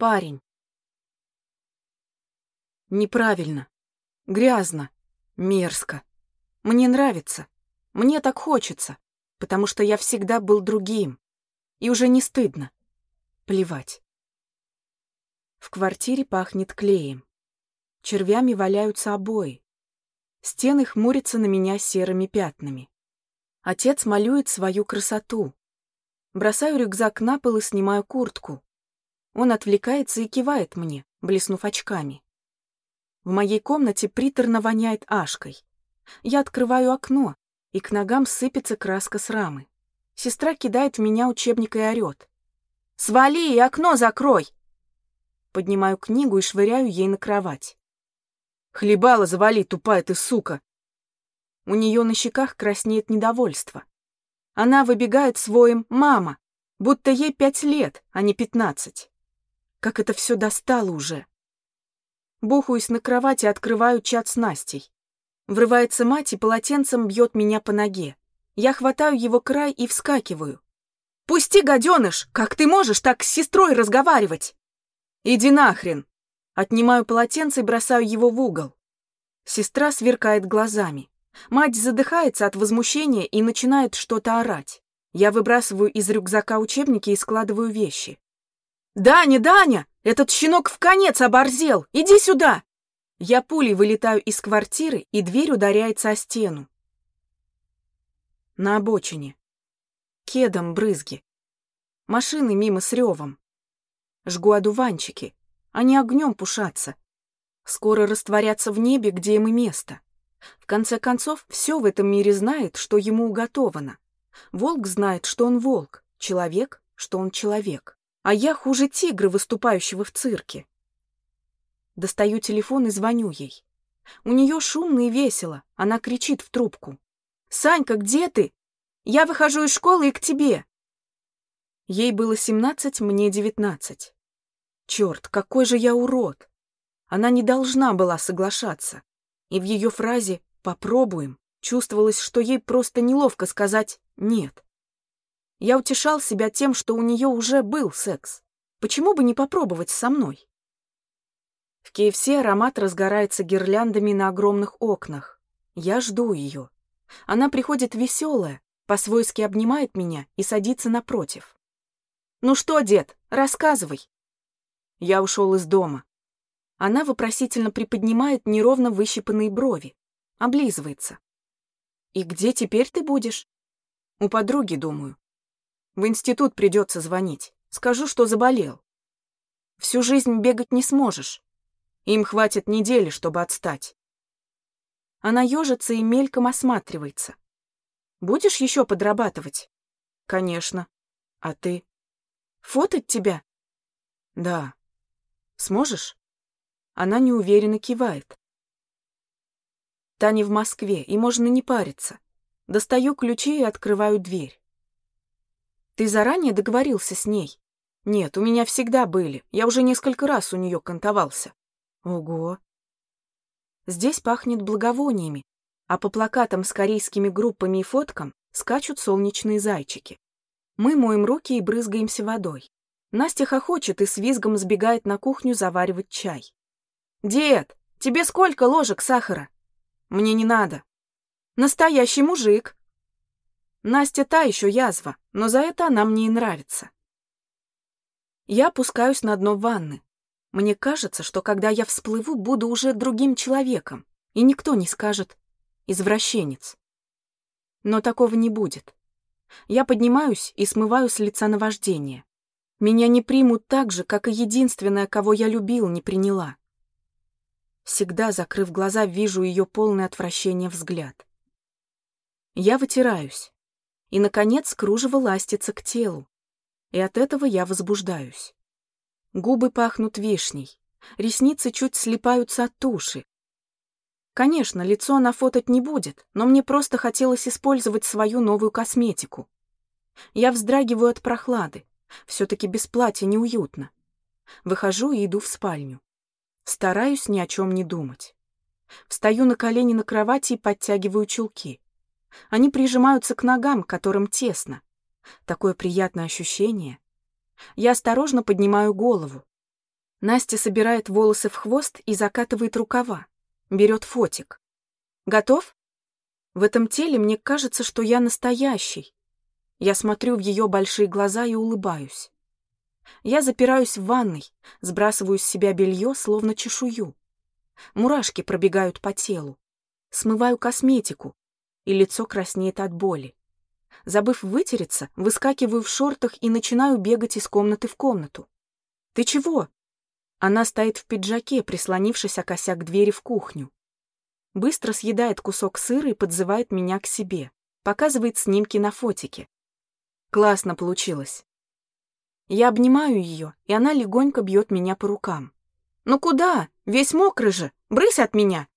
парень. Неправильно. Грязно. Мерзко. Мне нравится. Мне так хочется, потому что я всегда был другим. И уже не стыдно. Плевать. В квартире пахнет клеем. Червями валяются обои. Стены хмурятся на меня серыми пятнами. Отец малюет свою красоту. Бросаю рюкзак на пол и снимаю куртку. Он отвлекается и кивает мне, блеснув очками. В моей комнате приторно воняет ашкой. Я открываю окно, и к ногам сыпется краска с рамы. Сестра кидает в меня учебник и орёт. «Свали и окно закрой!» Поднимаю книгу и швыряю ей на кровать. «Хлебала завали, тупая ты сука!» У нее на щеках краснеет недовольство. Она выбегает своим «мама», будто ей пять лет, а не пятнадцать. Как это все достало уже. Бухаюсь на кровати, открываю чат с Настей. Врывается мать и полотенцем бьет меня по ноге. Я хватаю его край и вскакиваю. «Пусти, гаденыш! Как ты можешь так с сестрой разговаривать?» «Иди нахрен!» Отнимаю полотенце и бросаю его в угол. Сестра сверкает глазами. Мать задыхается от возмущения и начинает что-то орать. Я выбрасываю из рюкзака учебники и складываю вещи. «Даня, Даня! Этот щенок в конец оборзел! Иди сюда!» Я пулей вылетаю из квартиры, и дверь ударяется о стену. На обочине. Кедом брызги. Машины мимо с ревом. Жгу одуванчики. Они огнем пушатся. Скоро растворятся в небе, где им и место. В конце концов, все в этом мире знает, что ему уготовано. Волк знает, что он волк, человек, что он человек. А я хуже тигра, выступающего в цирке. Достаю телефон и звоню ей. У нее шумно и весело, она кричит в трубку. «Санька, где ты? Я выхожу из школы и к тебе!» Ей было семнадцать, мне девятнадцать. Черт, какой же я урод! Она не должна была соглашаться. И в ее фразе «попробуем» чувствовалось, что ей просто неловко сказать «нет». Я утешал себя тем, что у нее уже был секс. Почему бы не попробовать со мной? В КФС аромат разгорается гирляндами на огромных окнах. Я жду ее. Она приходит веселая, по-свойски обнимает меня и садится напротив. «Ну что, дед, рассказывай». Я ушел из дома. Она вопросительно приподнимает неровно выщипанные брови, облизывается. «И где теперь ты будешь?» «У подруги, думаю. В институт придется звонить. Скажу, что заболел. Всю жизнь бегать не сможешь. Им хватит недели, чтобы отстать». Она ежится и мельком осматривается. «Будешь еще подрабатывать?» «Конечно. А ты?» «Фотать тебя?» «Да. Сможешь?» Она неуверенно кивает. Таня в Москве, и можно не париться. Достаю ключи и открываю дверь. Ты заранее договорился с ней? Нет, у меня всегда были. Я уже несколько раз у нее кантовался. Ого. Здесь пахнет благовониями, а по плакатам с корейскими группами и фоткам скачут солнечные зайчики. Мы моем руки и брызгаемся водой. Настя хохочет и с визгом сбегает на кухню заваривать чай. «Дед, тебе сколько ложек сахара?» «Мне не надо». «Настоящий мужик». Настя та еще язва, но за это она мне и нравится. Я опускаюсь на дно ванны. Мне кажется, что когда я всплыву, буду уже другим человеком, и никто не скажет «извращенец». Но такого не будет. Я поднимаюсь и смываю с лица наваждение. Меня не примут так же, как и единственная, кого я любил, не приняла. Всегда, закрыв глаза, вижу ее полное отвращение взгляд. Я вытираюсь. И, наконец, кружево ластится к телу. И от этого я возбуждаюсь. Губы пахнут вишней. Ресницы чуть слипаются от туши. Конечно, лицо она фотать не будет, но мне просто хотелось использовать свою новую косметику. Я вздрагиваю от прохлады. Все-таки без платья неуютно. Выхожу и иду в спальню. Стараюсь ни о чем не думать. Встаю на колени на кровати и подтягиваю чулки. Они прижимаются к ногам, которым тесно. Такое приятное ощущение. Я осторожно поднимаю голову. Настя собирает волосы в хвост и закатывает рукава. Берет фотик. Готов? В этом теле мне кажется, что я настоящий. Я смотрю в ее большие глаза и улыбаюсь. Я запираюсь в ванной, сбрасываю с себя белье, словно чешую. Мурашки пробегают по телу. Смываю косметику, и лицо краснеет от боли. Забыв вытереться, выскакиваю в шортах и начинаю бегать из комнаты в комнату. «Ты чего?» Она стоит в пиджаке, прислонившись о косяк двери в кухню. Быстро съедает кусок сыра и подзывает меня к себе. Показывает снимки на фотике. Классно получилось. Я обнимаю ее, и она легонько бьет меня по рукам. «Ну куда? Весь мокрый же! Брысь от меня!»